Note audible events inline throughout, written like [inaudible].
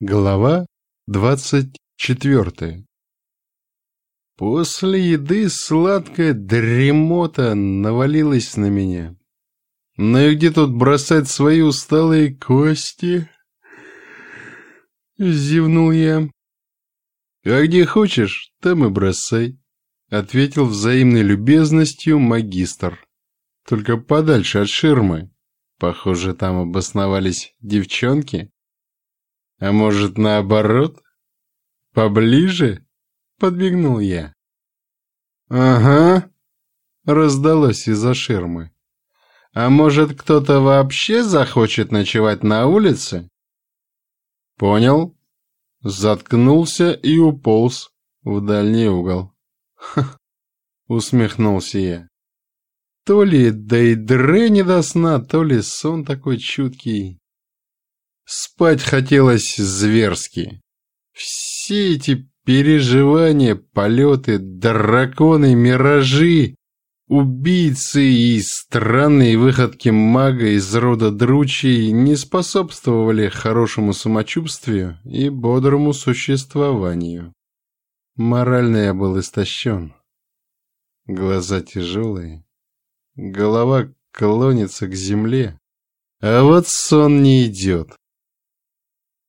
Глава двадцать четвертая После еды сладкая дремота навалилась на меня. Ну и где тут бросать свои усталые кости? Зевнул я. А где хочешь, там и бросай, ответил взаимной любезностью магистр. Только подальше от ширмы. Похоже, там обосновались девчонки. А может, наоборот? Поближе? Подбегнул я. Ага, раздалось из-за ширмы. А может, кто-то вообще захочет ночевать на улице? Понял. Заткнулся и уполз в дальний угол. Ха, усмехнулся я. То ли да и дре не до сна, то ли сон такой чуткий. Спать хотелось зверски. Все эти переживания, полеты, драконы, миражи, убийцы и странные выходки мага из рода дручей не способствовали хорошему самочувствию и бодрому существованию. Морально я был истощен. Глаза тяжелые, голова клонится к земле, а вот сон не идет.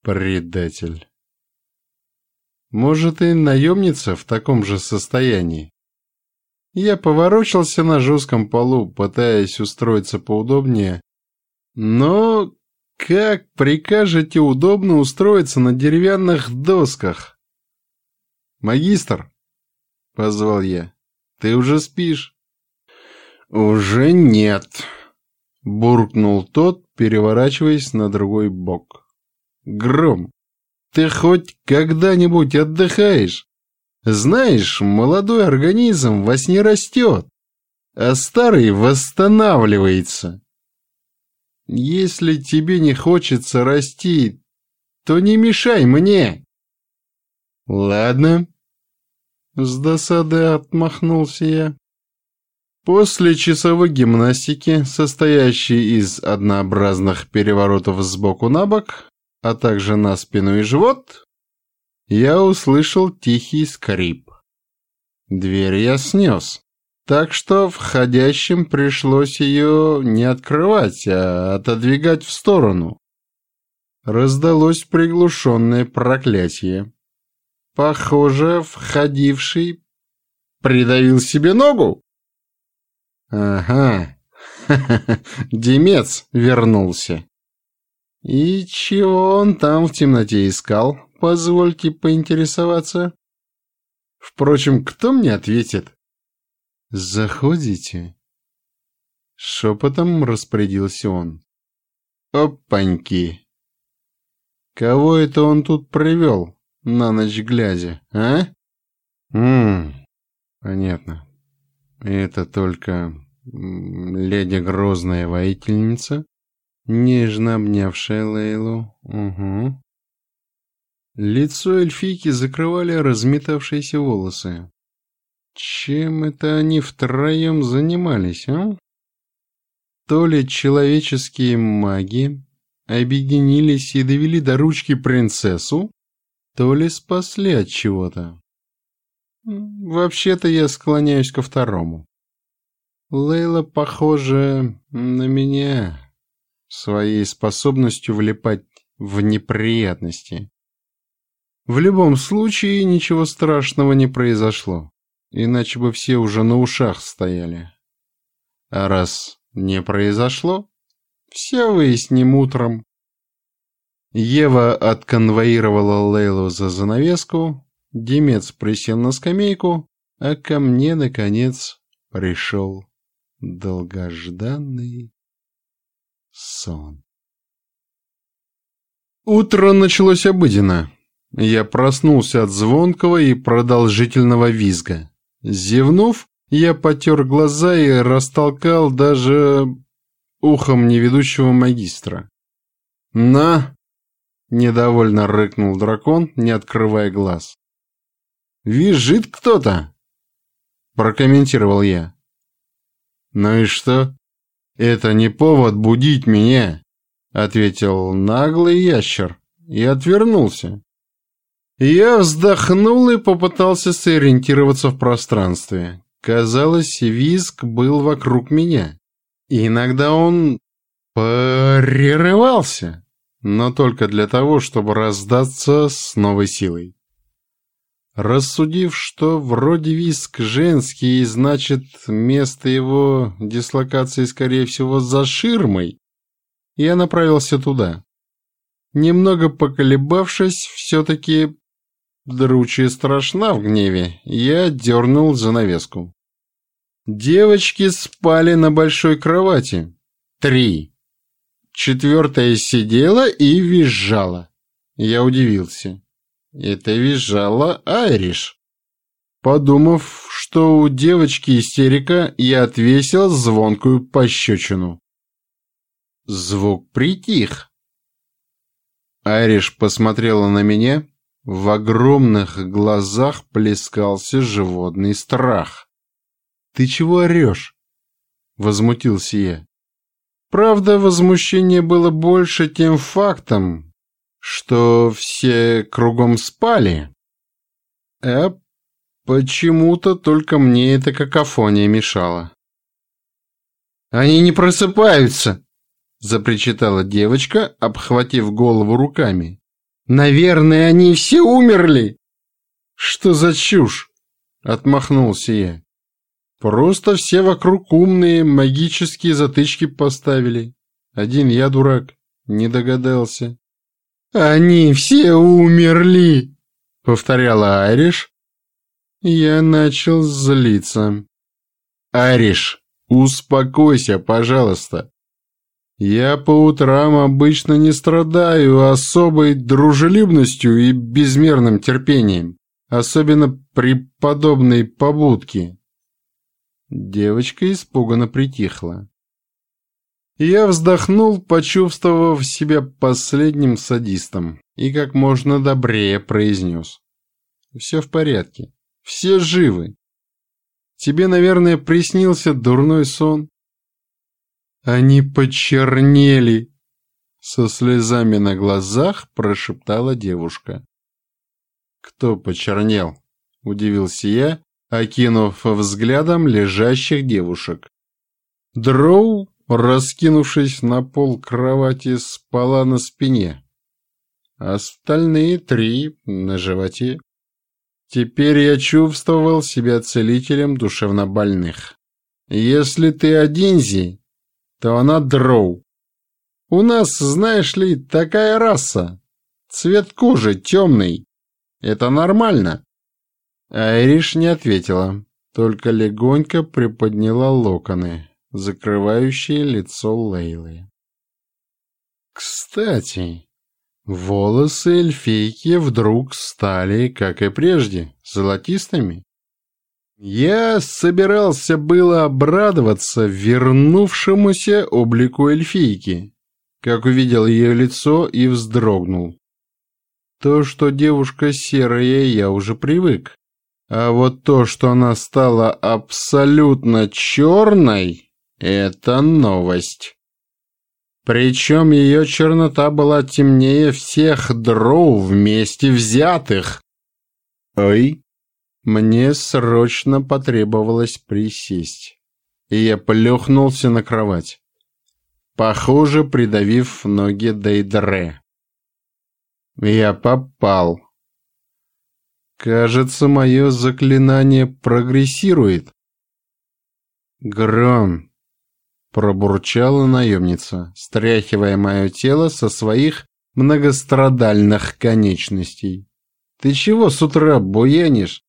Предатель. Может, и наемница в таком же состоянии. Я поворочился на жестком полу, пытаясь устроиться поудобнее. Но как прикажете удобно устроиться на деревянных досках? «Магистр!» — позвал я. «Ты уже спишь?» «Уже нет», — буркнул тот, переворачиваясь на другой бок. Гром, ты хоть когда-нибудь отдыхаешь? Знаешь, молодой организм во сне растет, а старый восстанавливается. Если тебе не хочется расти, то не мешай мне. Ладно. С досадой отмахнулся я. После часовой гимнастики, состоящей из однообразных переворотов сбоку на бок, а также на спину и живот, я услышал тихий скрип. Дверь я снес, так что входящим пришлось ее не открывать, а отодвигать в сторону. Раздалось приглушенное проклятие. Похоже, входивший придавил себе ногу. Ага, [laughs] Демец вернулся. «И чего он там в темноте искал? Позвольте поинтересоваться». «Впрочем, кто мне ответит?» «Заходите?» Шепотом распорядился он. «Опаньки! Кого это он тут привел, на ночь глядя, а?» «Ммм, понятно. Это только леди Грозная Воительница?» Нежно обнявшая Лейлу. Угу. Лицо эльфийки закрывали разметавшиеся волосы. Чем это они втроем занимались, а? То ли человеческие маги объединились и довели до ручки принцессу, то ли спасли от чего-то. Вообще-то я склоняюсь ко второму. Лейла похожа на меня своей способностью влипать в неприятности. В любом случае ничего страшного не произошло, иначе бы все уже на ушах стояли. А раз не произошло, все выясним утром. Ева отконвоировала Лейлу за занавеску, Демец присел на скамейку, а ко мне, наконец, пришел долгожданный сон. Утро началось обыденно. Я проснулся от звонкого и продолжительного визга. Зевнув, я потер глаза и растолкал даже ухом неведущего магистра. «На!» — недовольно рыкнул дракон, не открывая глаз. «Визжит кто-то!» — прокомментировал я. «Ну и что?» «Это не повод будить меня», — ответил наглый ящер, и отвернулся. Я вздохнул и попытался сориентироваться в пространстве. Казалось, визг был вокруг меня. иногда он прерывался, но только для того, чтобы раздаться с новой силой. Рассудив, что вроде виск женский, значит, место его дислокации, скорее всего, за ширмой, я направился туда. Немного поколебавшись, все-таки Дручья страшна в гневе, я дернул занавеску. Девочки спали на большой кровати. Три. Четвертая сидела и визжала. Я удивился. Это визжала Айриш. Подумав, что у девочки истерика, я отвесил звонкую пощечину. Звук притих. Айриш посмотрела на меня, в огромных глазах плескался животный страх. «Ты чего орешь?» — возмутился я. Правда, возмущение было больше тем фактом, что все кругом спали. А почему-то только мне эта какофония мешала. «Они не просыпаются!» — запричитала девочка, обхватив голову руками. Наверное, они все умерли. Что за чушь? Отмахнулся я. Просто все вокруг умные магические затычки поставили. Один я дурак, не догадался. Они все умерли, повторяла Ариш. Я начал злиться. Ариш, успокойся, пожалуйста. Я по утрам обычно не страдаю особой дружелюбностью и безмерным терпением, особенно при подобной побудке. Девочка испуганно притихла. Я вздохнул, почувствовав себя последним садистом, и как можно добрее произнес. Все в порядке, все живы. Тебе, наверное, приснился дурной сон. Они почернели!» Со слезами на глазах прошептала девушка. «Кто почернел?» — удивился я, окинув взглядом лежащих девушек. Дроу, раскинувшись на пол кровати, спала на спине. Остальные три на животе. Теперь я чувствовал себя целителем душевнобольных. Если ты один, Зи, то она дроу. У нас, знаешь ли, такая раса. Цвет кожи темный. Это нормально. Айриш не ответила, только легонько приподняла локоны, закрывающие лицо Лейлы. Кстати, волосы эльфийки вдруг стали, как и прежде, золотистыми. Я собирался было обрадоваться вернувшемуся облику эльфийки, как увидел ее лицо и вздрогнул. То, что девушка серая, я уже привык. А вот то, что она стала абсолютно черной, это новость. Причем ее чернота была темнее всех дроу вместе взятых. Ой, мне срочно потребовалось присесть, и я плюхнулся на кровать, похоже, придавив ноги Дейдре. Я попал. Кажется, мое заклинание прогрессирует. Гром, пробурчала наемница, стряхивая мое тело со своих многострадальных конечностей. Ты чего с утра буянишь?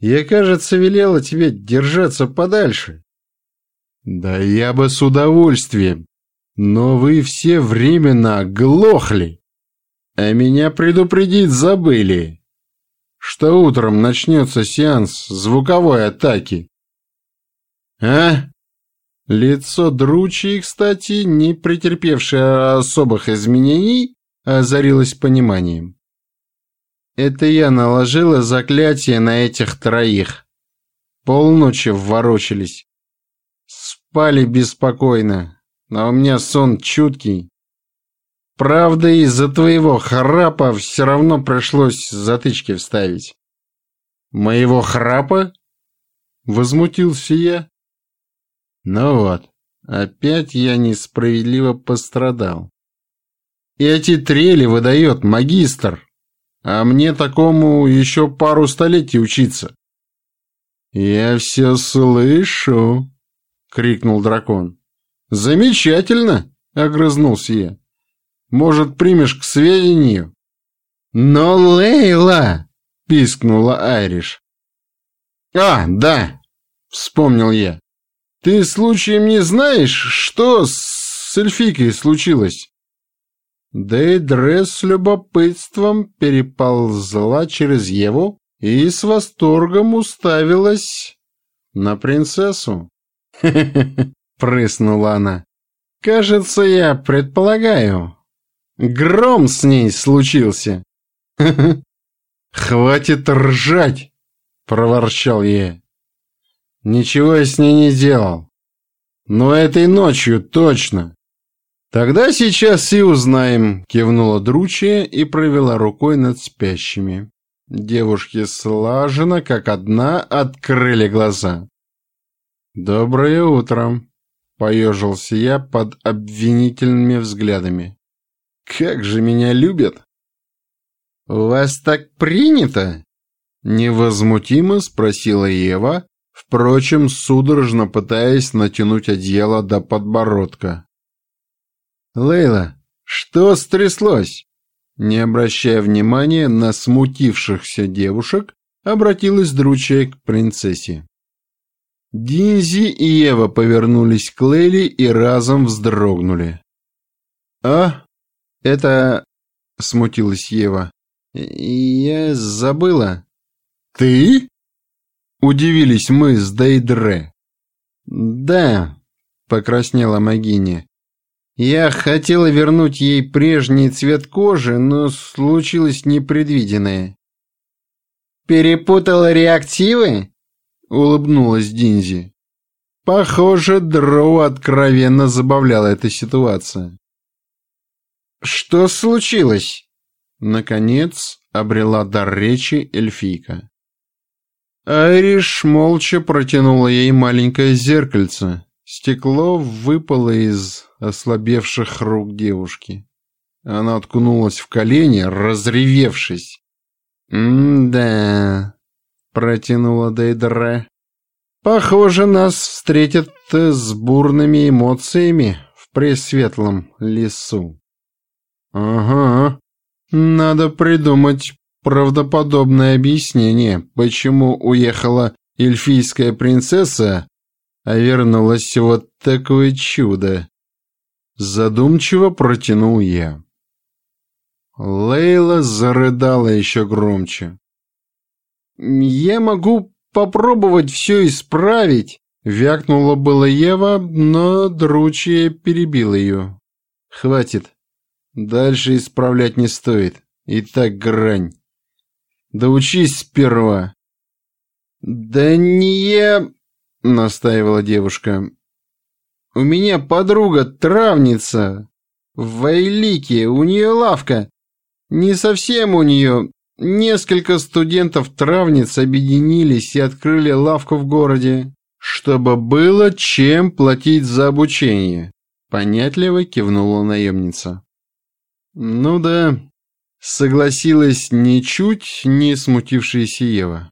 Я, кажется, велела тебе держаться подальше. Да я бы с удовольствием, но вы все временно оглохли, а меня предупредить забыли, что утром начнется сеанс звуковой атаки. А? Лицо Дручи, кстати, не претерпевшее особых изменений, озарилось пониманием. Это я наложила заклятие на этих троих. Полночи вворочались. Спали беспокойно, но у меня сон чуткий. Правда, из-за твоего храпа все равно пришлось затычки вставить. Моего храпа? Возмутился я. Ну вот, опять я несправедливо пострадал. Эти трели выдает магистр, а мне такому еще пару столетий учиться. «Я все слышу!» — крикнул дракон. «Замечательно!» — огрызнулся я. «Может, примешь к сведению?» «Но Лейла!» — пискнула Айриш. «А, да!» — вспомнил я. «Ты случаем не знаешь, что с эльфикой случилось?» Дейдре с любопытством переползла через Еву и с восторгом уставилась на принцессу. [laughs] прыснула она. «Кажется, я предполагаю. Гром с ней случился». [laughs] «Хватит ржать!» — проворчал я. «Ничего я с ней не делал. Но этой ночью точно». «Тогда сейчас и узнаем», — кивнула Дручья и провела рукой над спящими. Девушки слаженно, как одна, открыли глаза. «Доброе утро!» — поежился я под обвинительными взглядами. «Как же меня любят!» «У вас так принято?» — невозмутимо спросила Ева, впрочем, судорожно пытаясь натянуть одеяло до подбородка. «Лейла, что стряслось?» Не обращая внимания на смутившихся девушек, обратилась Дручья к принцессе. Динзи и Ева повернулись к Лейли и разом вздрогнули. «А? Это...» — смутилась Ева. «Я забыла». «Ты?» — удивились мы с Дейдре. «Да», — покраснела Магиня. Я хотела вернуть ей прежний цвет кожи, но случилось непредвиденное. «Перепутала реактивы?» — улыбнулась Динзи. Похоже, Дроу откровенно забавляла эта ситуация. «Что случилось?» Наконец обрела дар речи эльфийка. Айриш молча протянула ей маленькое зеркальце. Стекло выпало из ослабевших рук девушки. Она откнулась в колени, разревевшись. «М-да», — протянула Дейдре. «Похоже, нас встретят с бурными эмоциями в пресветлом лесу». «Ага, надо придумать правдоподобное объяснение, почему уехала эльфийская принцесса, а вернулось вот такое чудо. Задумчиво протянул я. Лейла зарыдала еще громче. «Я могу попробовать все исправить», — вякнула была Ева, но Дручья перебил ее. «Хватит. Дальше исправлять не стоит. И так грань. Да учись сперва». «Да не я...» — настаивала девушка. «У меня подруга травница. В Вайлике, у нее лавка. Не совсем у нее. Несколько студентов-травниц объединились и открыли лавку в городе, чтобы было чем платить за обучение». Понятливо кивнула наемница. «Ну да», — согласилась ничуть не смутившаяся Ева.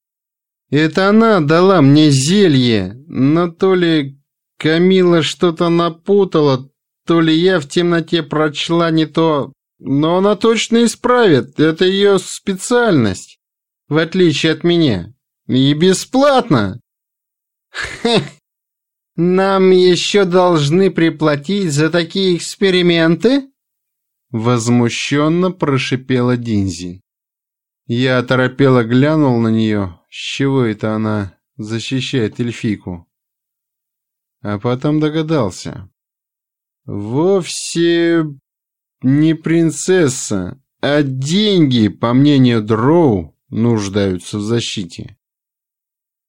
Это она дала мне зелье, но то ли Камила что-то напутала, то ли я в темноте прочла не то, но она точно исправит, это ее специальность, в отличие от меня. И бесплатно. Хе, нам еще должны приплатить за такие эксперименты? Возмущенно прошипела Динзи. Я оторопело глянул на нее, с чего это она защищает эльфику? А потом догадался. Вовсе не принцесса, а деньги, по мнению Дроу, нуждаются в защите.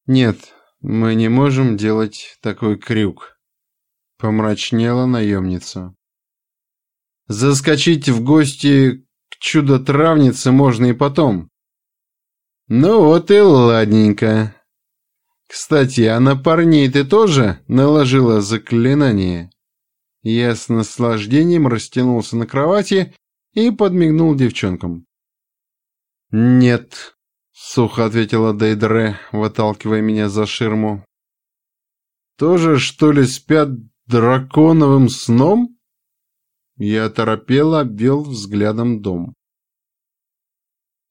Нет, мы не можем делать такой крюк. Помрачнела наемница. Заскочить в гости к чудо-травнице можно и потом. Ну вот и ладненько. Кстати, а на парней ты тоже наложила заклинание? Я с наслаждением растянулся на кровати и подмигнул девчонкам. «Нет», — сухо ответила Дейдре, выталкивая меня за ширму. «Тоже, что ли, спят драконовым сном?» Я торопело обвел взглядом дом.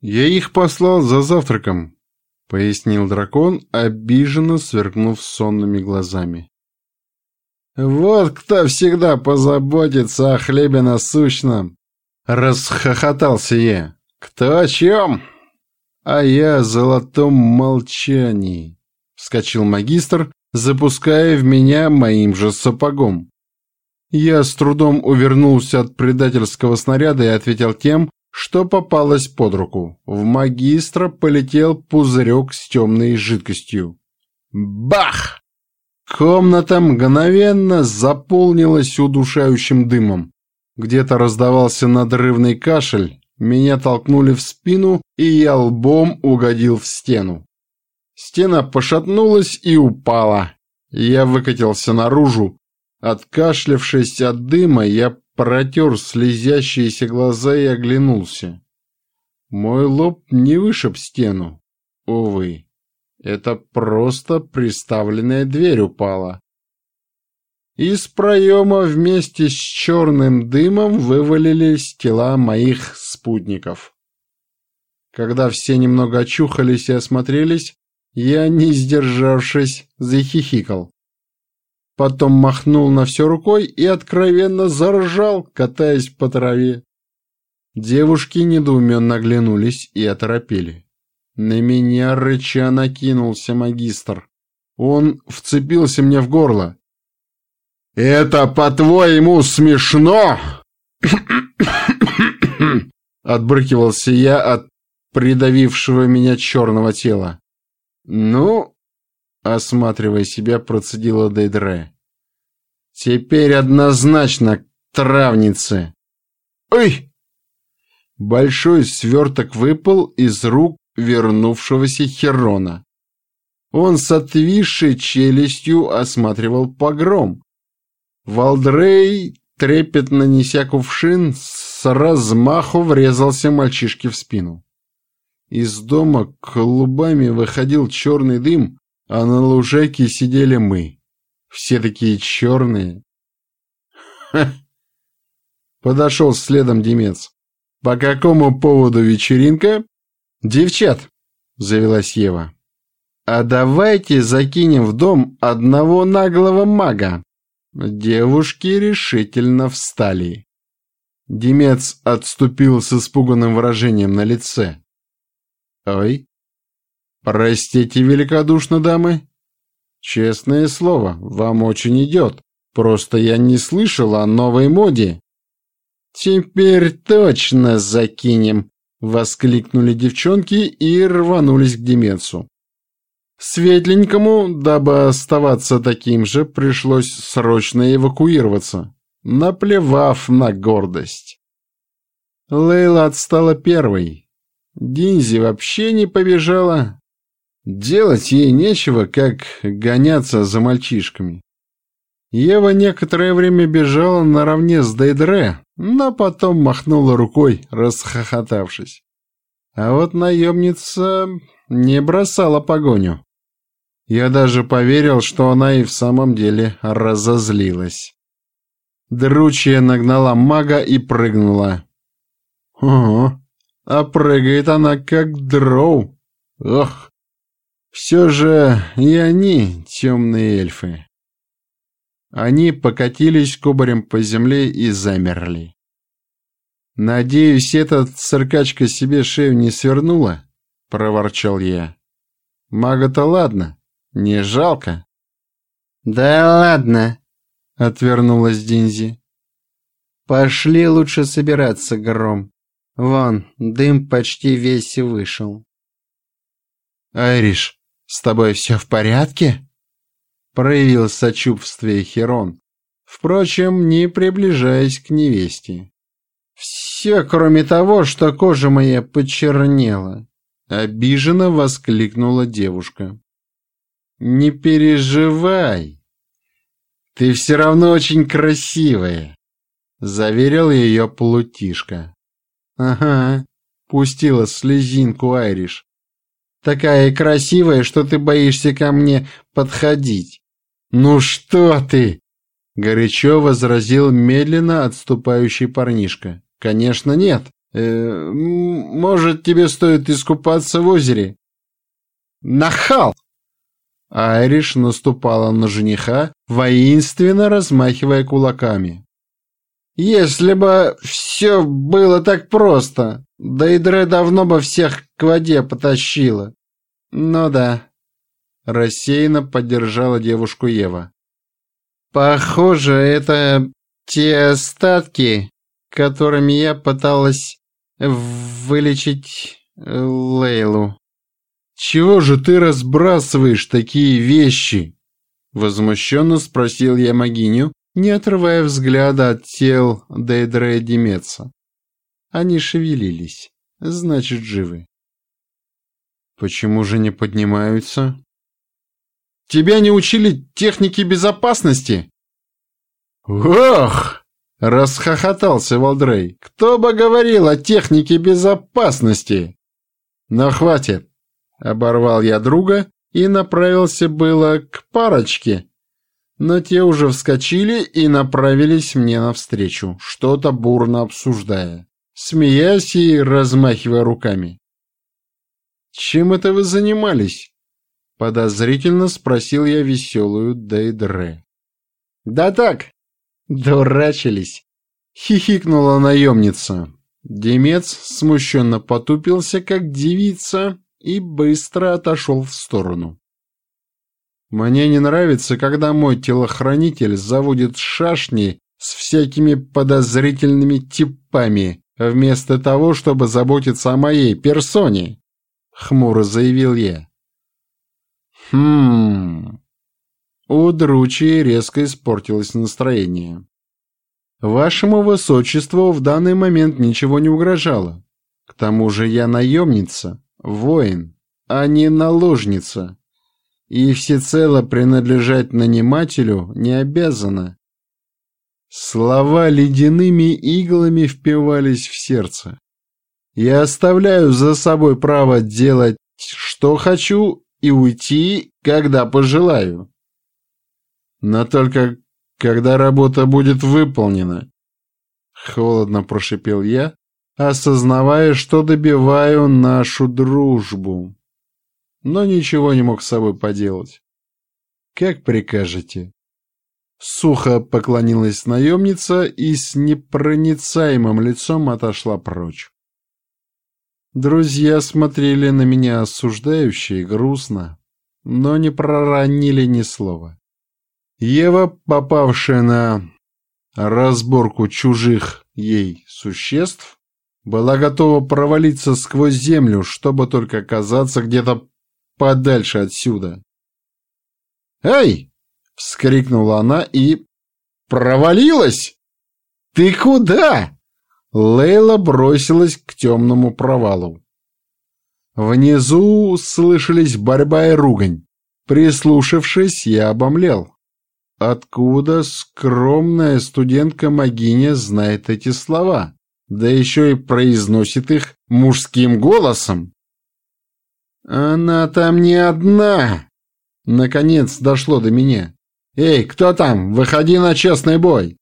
«Я их послал за завтраком», — пояснил дракон, обиженно сверкнув сонными глазами. «Вот кто всегда позаботится о хлебе насущном!» Расхохотался я. «Кто о чем?» «А я о золотом молчании», — вскочил магистр, запуская в меня моим же сапогом. Я с трудом увернулся от предательского снаряда и ответил тем, что попалось под руку. В магистра полетел пузырек с темной жидкостью. Бах! Комната мгновенно заполнилась удушающим дымом. Где-то раздавался надрывный кашель, меня толкнули в спину, и я лбом угодил в стену. Стена пошатнулась и упала. Я выкатился наружу. Откашлявшись от дыма, я протер слезящиеся глаза и оглянулся. Мой лоб не вышиб стену. Увы, это просто приставленная дверь упала. Из проема вместе с черным дымом вывалились тела моих спутников. Когда все немного очухались и осмотрелись, я, не сдержавшись, захихикал. Потом махнул на все рукой и откровенно заржал, катаясь по траве. Девушки недоуменно оглянулись и оторопели. На меня рыча накинулся магистр. Он вцепился мне в горло. «Это, по-твоему, смешно?» [coughs] Отбрыкивался я от придавившего меня черного тела. «Ну...» — осматривая себя, процедила Дейдре. «Теперь однозначно к травнице!» «Ой!» Большой сверток выпал из рук вернувшегося Херона. Он с отвисшей челюстью осматривал погром. Валдрей, трепетно неся кувшин, с размаху врезался мальчишке в спину. Из дома клубами выходил черный дым, а на лужайке сидели мы. Все такие черные. Ха! Подошел следом Демец. По какому поводу вечеринка? Девчат, завелась Ева. А давайте закинем в дом одного наглого мага. Девушки решительно встали. Демец отступил с испуганным выражением на лице. «Ой, простите великодушно, дамы. Честное слово, вам очень идет. Просто я не слышал о новой моде». «Теперь точно закинем!» — воскликнули девчонки и рванулись к Демецу. Светленькому, дабы оставаться таким же, пришлось срочно эвакуироваться, наплевав на гордость. Лейла отстала первой. Динзи вообще не побежала. Делать ей нечего, как гоняться за мальчишками. Ева некоторое время бежала наравне с Дейдре, но потом махнула рукой, расхохотавшись. А вот наемница не бросала погоню. Я даже поверил, что она и в самом деле разозлилась. Дручья нагнала мага и прыгнула. Ого, а прыгает она как дроу. Ох, все же и они темные эльфы. Они покатились кубарем по земле и замерли. «Надеюсь, этот циркачка себе шею не свернула?» — проворчал я. «Мага-то ладно, не жалко? Да ладно, отвернулась Динзи. Пошли лучше собираться, Гром. Вон, дым почти весь вышел. Айриш, с тобой все в порядке? Проявил сочувствие Херон, впрочем, не приближаясь к невесте. Все, кроме того, что кожа моя почернела. Обиженно воскликнула девушка. Не переживай. Ты все равно очень красивая, заверил ее плутишка. Ага, пустила слезинку Айриш. Такая красивая, что ты боишься ко мне подходить. Ну что ты? Горячо возразил медленно отступающий парнишка. Конечно, нет. Э, может, тебе стоит искупаться в озере? Нахал! Айриш наступала на жениха, воинственно размахивая кулаками. Если бы все было так просто, да и Дре давно бы всех к воде потащила. Ну да. Рассеянно поддержала девушку Ева. Похоже, это те остатки, которыми я пыталась вылечить Лейлу. «Чего же ты разбрасываешь такие вещи?» Возмущенно спросил я Магиню, не отрывая взгляда от тел Дейдре и Демеца. Они шевелились, значит, живы. «Почему же не поднимаются?» «Тебя не учили технике безопасности?» «Ох!» — расхохотался Валдрей. «Кто бы говорил о технике безопасности?» «Но хватит!» — оборвал я друга и направился было к парочке, но те уже вскочили и направились мне навстречу, что-то бурно обсуждая, смеясь и размахивая руками. «Чем это вы занимались?» — подозрительно спросил я веселую Дейдре. «Да так, дурачились!» — хихикнула наемница. Демец смущенно потупился, как девица, и быстро отошел в сторону. Мне не нравится, когда мой телохранитель заводит шашни с всякими подозрительными типами, вместо того, чтобы заботиться о моей персоне, — хмуро заявил я. Хм... У Дручи резко испортилось настроение. Вашему высочеству в данный момент ничего не угрожало. К тому же я наемница, воин, а не наложница и всецело принадлежать нанимателю не обязана. Слова ледяными иглами впивались в сердце. Я оставляю за собой право делать, что хочу, и уйти, когда пожелаю. Но только когда работа будет выполнена. Холодно прошипел я, осознавая, что добиваю нашу дружбу но ничего не мог с собой поделать. «Как прикажете?» Сухо поклонилась наемница и с непроницаемым лицом отошла прочь. Друзья смотрели на меня осуждающе и грустно, но не проронили ни слова. Ева, попавшая на разборку чужих ей существ, была готова провалиться сквозь землю, чтобы только оказаться где-то подальше отсюда. «Эй!» — вскрикнула она и... «Провалилась! Ты куда?» Лейла бросилась к темному провалу. Внизу слышались борьба и ругань. Прислушавшись, я обомлел. Откуда скромная студентка-могиня знает эти слова? Да еще и произносит их мужским голосом. «Она там не одна!» Наконец дошло до меня. «Эй, кто там? Выходи на честный бой!»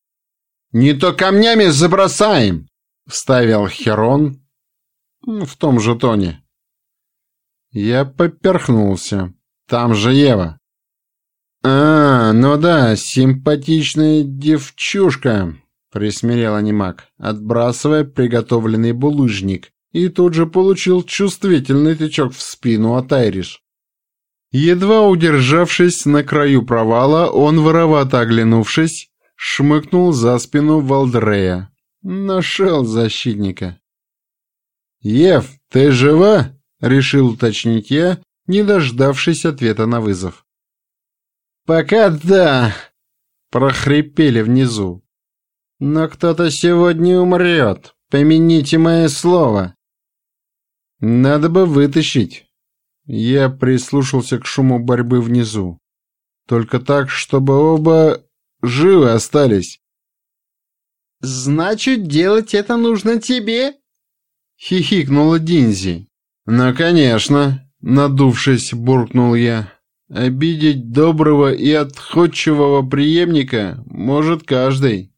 «Не то камнями забросаем!» Вставил Херон в том же тоне. Я поперхнулся. Там же Ева. «А, ну да, симпатичная девчушка», — присмирел анимак, отбрасывая приготовленный булыжник и тут же получил чувствительный тычок в спину от Айриш. Едва удержавшись на краю провала, он, воровато оглянувшись, шмыкнул за спину Валдрея. Нашел защитника. «Ев, ты жива?» — решил уточнить я, не дождавшись ответа на вызов. «Пока да!» — прохрипели внизу. «Но кто-то сегодня умрет!» помяните мое слово. Надо бы вытащить. Я прислушался к шуму борьбы внизу. Только так, чтобы оба живы остались. «Значит, делать это нужно тебе?» — хихикнула Динзи. «Ну, конечно», — надувшись, буркнул я. «Обидеть доброго и отходчивого преемника может каждый».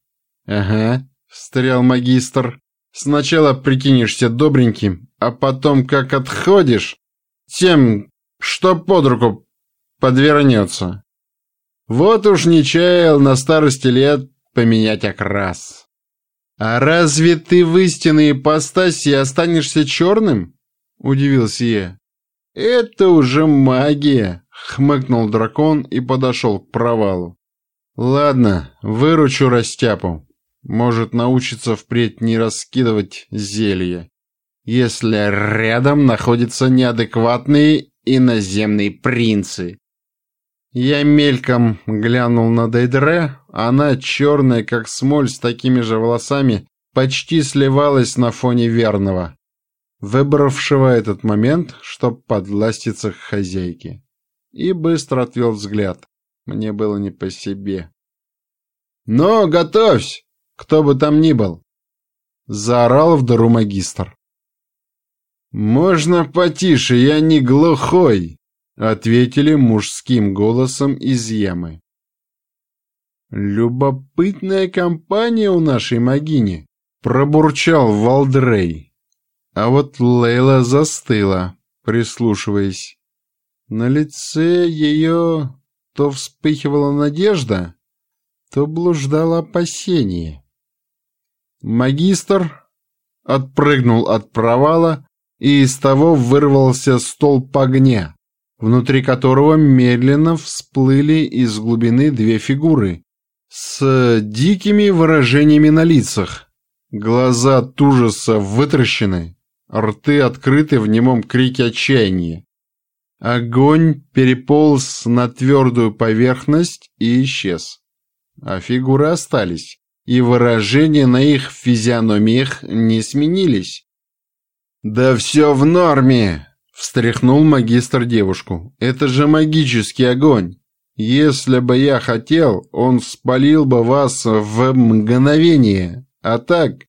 «Ага», — встрял магистр. «Сначала прикинешься добреньким, а потом как отходишь, тем, что под руку подвернется. Вот уж не чаял на старости лет поменять окрас». «А разве ты в истинной ипостаси останешься черным?» — удивился я. «Это уже магия», — хмыкнул дракон и подошел к провалу. «Ладно, выручу растяпу. Может научиться впредь не раскидывать зелья, если рядом находятся неадекватные иноземные принцы». Я мельком глянул на Дейдре, она черная, как смоль, с такими же волосами, почти сливалась на фоне верного, выбравшего этот момент, чтоб подластиться к хозяйке. И быстро отвел взгляд. Мне было не по себе. «Но готовься, кто бы там ни был!» Заорал в дару магистр. «Можно потише, я не глухой!» Ответили мужским голосом из ямы. «Любопытная компания у нашей могини», — пробурчал Валдрей. А вот Лейла застыла, прислушиваясь. На лице ее то вспыхивала надежда, то блуждало опасение. Магистр отпрыгнул от провала, и из того вырвался столб огня внутри которого медленно всплыли из глубины две фигуры с дикими выражениями на лицах. Глаза от ужаса вытращены, рты открыты в немом крике отчаяния. Огонь переполз на твердую поверхность и исчез. А фигуры остались, и выражения на их физиономиях не сменились. «Да все в норме!» Встряхнул магистр девушку. «Это же магический огонь! Если бы я хотел, он спалил бы вас в мгновение. А так,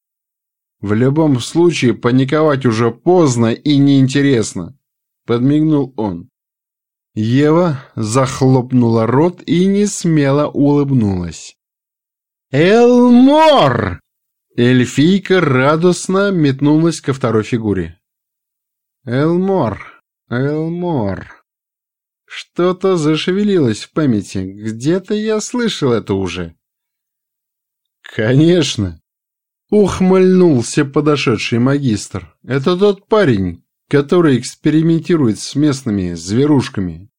в любом случае, паниковать уже поздно и неинтересно!» Подмигнул он. Ева захлопнула рот и не смело улыбнулась. «Элмор!» Эльфийка радостно метнулась ко второй фигуре. Элмор, Элмор. Что-то зашевелилось в памяти. Где-то я слышал это уже. Конечно. Ухмыльнулся подошедший магистр. Это тот парень, который экспериментирует с местными зверушками.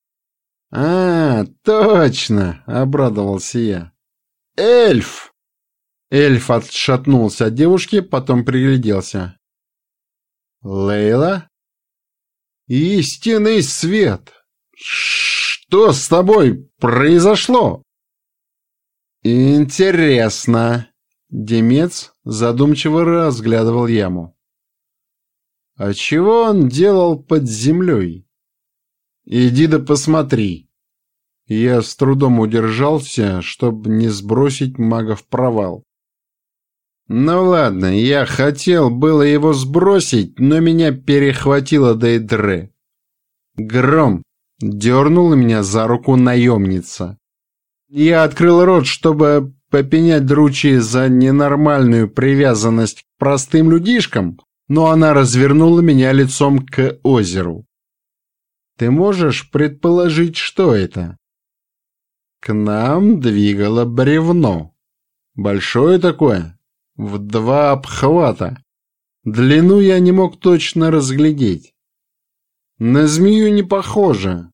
А, точно, обрадовался я. Эльф! Эльф отшатнулся от девушки, потом пригляделся. Лейла? Истинный свет! Что с тобой произошло? Интересно. Демец задумчиво разглядывал яму. А чего он делал под землей? Иди да посмотри. Я с трудом удержался, чтобы не сбросить мага в провал. Ну ладно, я хотел было его сбросить, но меня перехватила Дейдре. Гром дернула меня за руку наемница. Я открыл рот, чтобы попенять дручи за ненормальную привязанность к простым людишкам, но она развернула меня лицом к озеру. Ты можешь предположить, что это? К нам двигало бревно. Большое такое, в два обхвата. Длину я не мог точно разглядеть. На змею не похоже.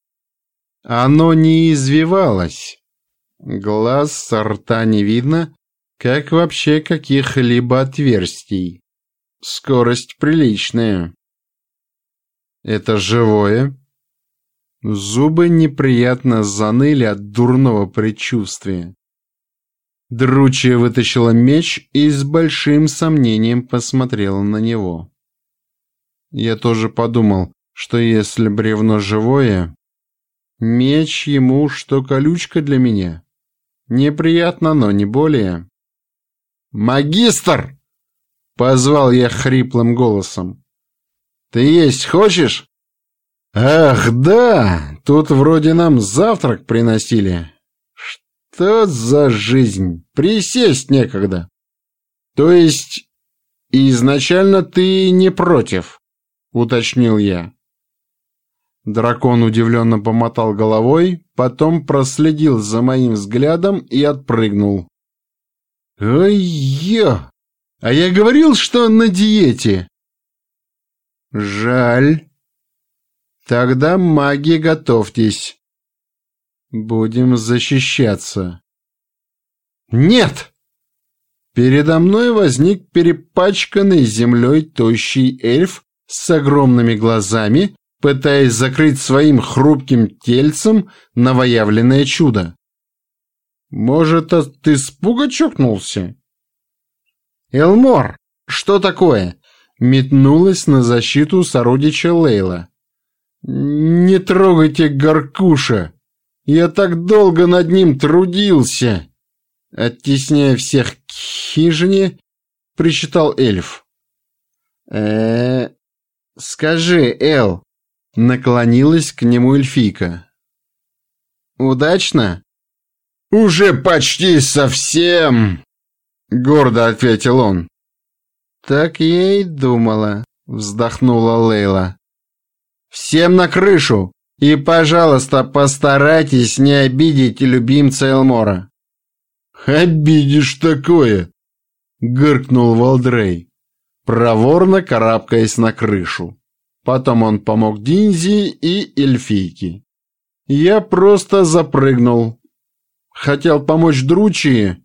Оно не извивалось. Глаз со рта не видно, как вообще каких-либо отверстий. Скорость приличная. Это живое? Зубы неприятно заныли от дурного предчувствия. Дручья вытащила меч и с большим сомнением посмотрела на него. Я тоже подумал, что если бревно живое, меч ему что колючка для меня. Неприятно, но не более. «Магистр!» — позвал я хриплым голосом. «Ты есть хочешь?» «Ах, да! Тут вроде нам завтрак приносили. Что за жизнь? Присесть некогда. То есть, изначально ты не против?» — уточнил я. Дракон удивленно помотал головой, потом проследил за моим взглядом и отпрыгнул. «Ой-ё! А я говорил, что на диете!» «Жаль. Тогда, маги, готовьтесь. Будем защищаться». «Нет!» Передо мной возник перепачканный землей тощий эльф с огромными глазами, пытаясь закрыть своим хрупким тельцем новоявленное чудо. «Может, от испуга чокнулся?» «Элмор, что такое?» Метнулась на защиту сородича Лейла. «Не трогайте Гаркуша! Я так долго над ним трудился!» Оттесняя всех к хижине, причитал эльф. э скажи, Эл, Наклонилась к нему эльфийка. «Удачно?» «Уже почти совсем!» Гордо ответил он. «Так я и думала», вздохнула Лейла. «Всем на крышу! И, пожалуйста, постарайтесь не обидеть любимца Элмора». «Обидишь такое!» — гыркнул Валдрей, проворно карабкаясь на крышу. Потом он помог Динзи и эльфийке. Я просто запрыгнул. Хотел помочь Дручи,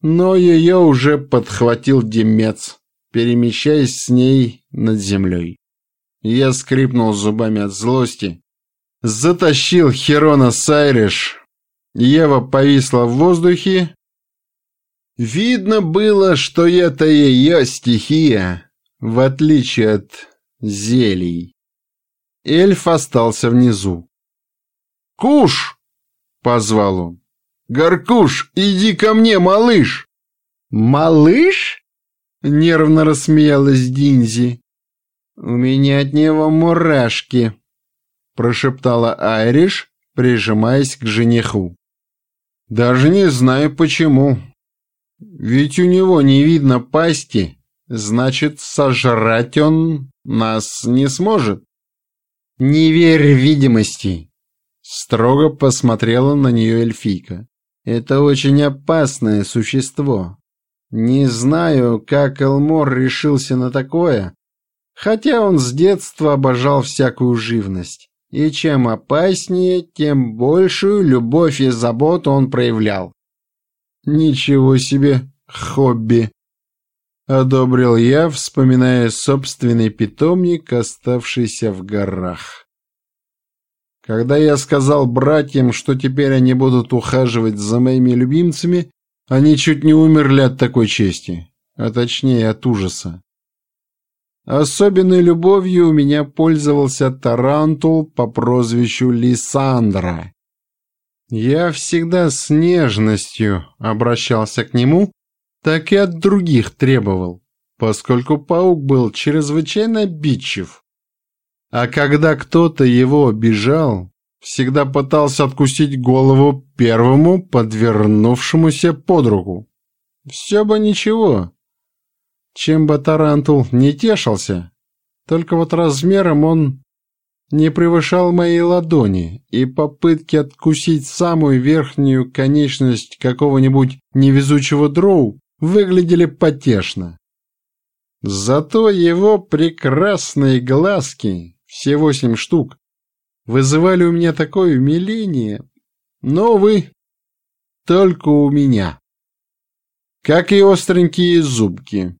но ее уже подхватил Демец, перемещаясь с ней над землей. Я скрипнул зубами от злости, затащил Херона Сайриш. Ева повисла в воздухе. Видно было, что это ее стихия, в отличие от зелий. Эльф остался внизу. «Куш!» — позвал он. «Горкуш, иди ко мне, малыш!» «Малыш?» — нервно рассмеялась Динзи. «У меня от него мурашки», — прошептала Айриш, прижимаясь к жениху. «Даже не знаю почему. Ведь у него не видно пасти, значит, сожрать он нас не сможет. Не верь видимости. Строго посмотрела на нее эльфийка. Это очень опасное существо. Не знаю, как Элмор решился на такое, хотя он с детства обожал всякую живность. И чем опаснее, тем большую любовь и заботу он проявлял. Ничего себе хобби. Одобрил я, вспоминая собственный питомник, оставшийся в горах. Когда я сказал братьям, что теперь они будут ухаживать за моими любимцами, они чуть не умерли от такой чести, а точнее от ужаса. Особенной любовью у меня пользовался Тарантул по прозвищу Лиссандра. Я всегда с нежностью обращался к нему, так и от других требовал, поскольку паук был чрезвычайно обидчив. А когда кто-то его обижал, всегда пытался откусить голову первому подвернувшемуся под руку. Все бы ничего. Чем бы Тарантул не тешился, только вот размером он не превышал моей ладони, и попытки откусить самую верхнюю конечность какого-нибудь невезучего дроу выглядели потешно. Зато его прекрасные глазки, все восемь штук, вызывали у меня такое умиление, но, увы, только у меня. Как и остренькие зубки.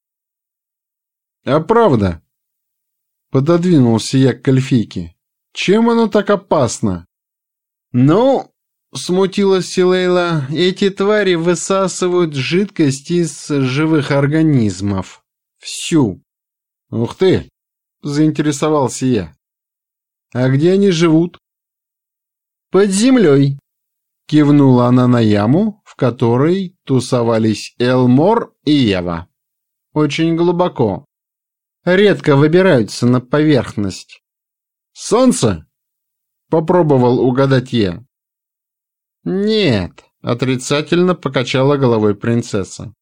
А правда, пододвинулся я к эльфийке, чем оно так опасно? Ну, смутилась Силейла, эти твари высасывают жидкость из живых организмов. Всю. Ух ты, заинтересовался я. А где они живут? Под землей. Кивнула она на яму, в которой тусовались Элмор и Ева. Очень глубоко. Редко выбираются на поверхность. Солнце? Попробовал угадать я. Нет, отрицательно покачала головой принцесса.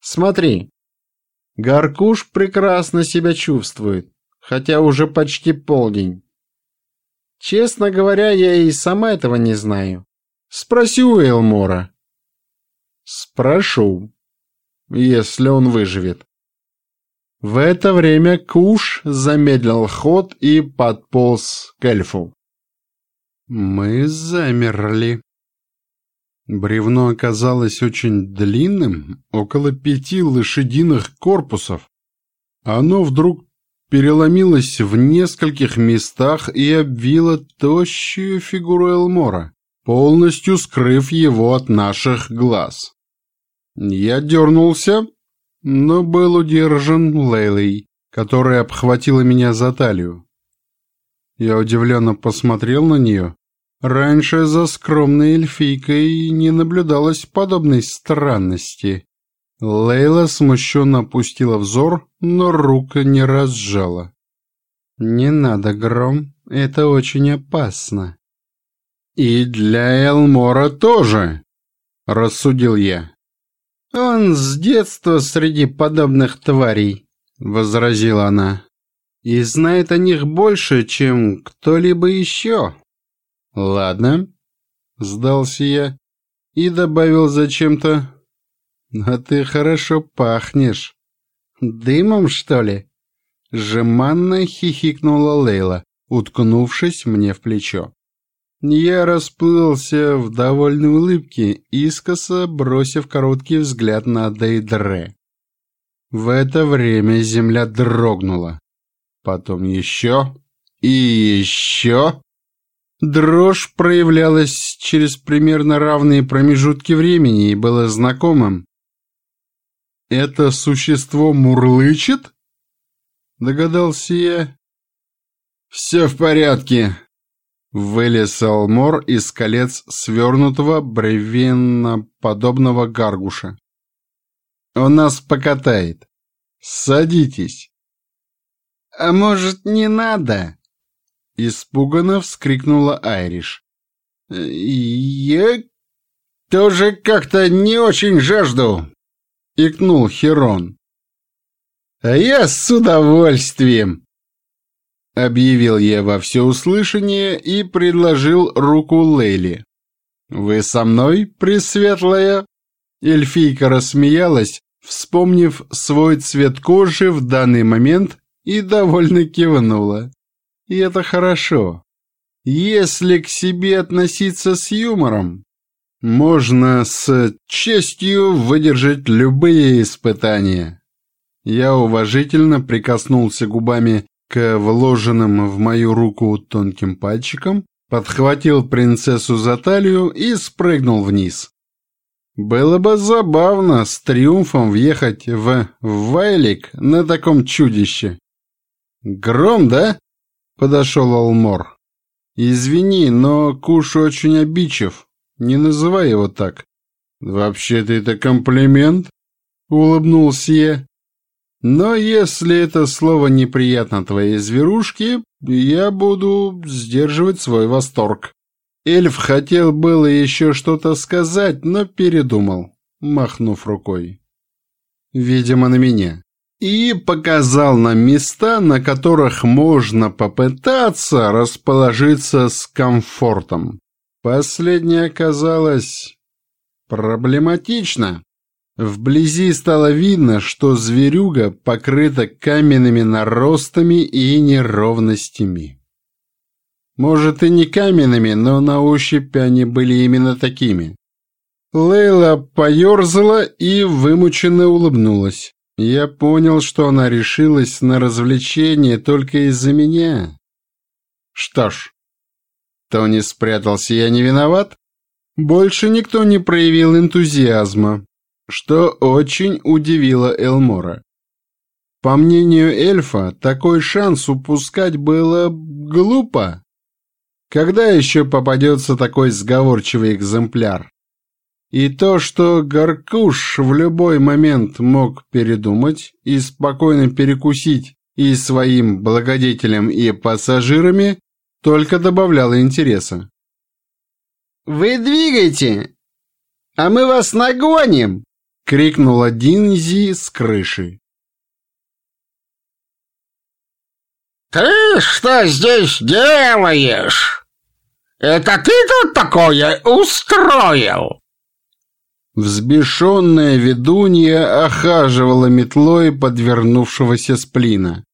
Смотри. Гаркуш прекрасно себя чувствует, хотя уже почти полдень. Честно говоря, я и сама этого не знаю. Спроси у Элмора. Спрошу, если он выживет. В это время Куш замедлил ход и подполз к эльфу. Мы замерли. Бревно оказалось очень длинным, около пяти лошадиных корпусов. Оно вдруг переломилось в нескольких местах и обвило тощую фигуру Элмора, полностью скрыв его от наших глаз. Я дернулся, но был удержан Лейлой, которая обхватила меня за талию. Я удивленно посмотрел на нее. Раньше за скромной эльфийкой не наблюдалось подобной странности. Лейла смущенно опустила взор, но рука не разжала. «Не надо, Гром, это очень опасно». «И для Элмора тоже», — рассудил я. «Он с детства среди подобных тварей», — возразила она, «и знает о них больше, чем кто-либо еще». «Ладно», — сдался я и добавил зачем-то, «А ты хорошо пахнешь». «Дымом, что ли?» Жеманно хихикнула Лейла, уткнувшись мне в плечо. Я расплылся в довольной улыбке, искоса бросив короткий взгляд на Дейдре. В это время земля дрогнула. Потом еще и еще. Дрожь проявлялась через примерно равные промежутки времени и было знакомым. «Это существо мурлычет?» Догадался я. «Все в порядке», Вылез Алмор из колец свернутого бревенноподобного гаргуша. «Он нас покатает. Садитесь». «А может, не надо?» Испуганно вскрикнула Айриш. «Я тоже как-то не очень жажду», — икнул Херон. «А я с удовольствием», объявил я во всеуслышание и предложил руку Лейли. «Вы со мной, Пресветлая?» Эльфийка рассмеялась, вспомнив свой цвет кожи в данный момент и довольно кивнула. И это хорошо. Если к себе относиться с юмором, можно с честью выдержать любые испытания. Я уважительно прикоснулся губами к вложенным в мою руку тонким пальчикам, подхватил принцессу за талию и спрыгнул вниз. Было бы забавно с триумфом въехать в Вайлик на таком чудище. «Гром, да?» — подошел Алмор. «Извини, но Куш очень обидчив. Не называй его так». «Вообще-то это комплимент», — улыбнулся я. Но если это слово неприятно твоей зверушке, я буду сдерживать свой восторг. Эльф хотел было еще что-то сказать, но передумал, махнув рукой. Видимо, на меня. И показал нам места, на которых можно попытаться расположиться с комфортом. Последнее оказалось проблематично. Вблизи стало видно, что зверюга покрыта каменными наростами и неровностями. Может и не каменными, но на ощупь они были именно такими. Лейла поерзала и вымученно улыбнулась. Я понял, что она решилась на развлечение только из-за меня. Что ж, Тони спрятался, я не виноват. Больше никто не проявил энтузиазма, что очень удивило Элмора. По мнению эльфа, такой шанс упускать было глупо. Когда еще попадется такой сговорчивый экземпляр? И то, что Гаркуш в любой момент мог передумать и спокойно перекусить и своим благодетелям, и пассажирами, только добавляло интереса. «Вы двигайте, а мы вас нагоним!» — крикнул один Зи с крыши. «Ты что здесь делаешь? Это ты тут такое устроил?» Взбешенная ведунья охаживала метлой подвернувшегося сплина.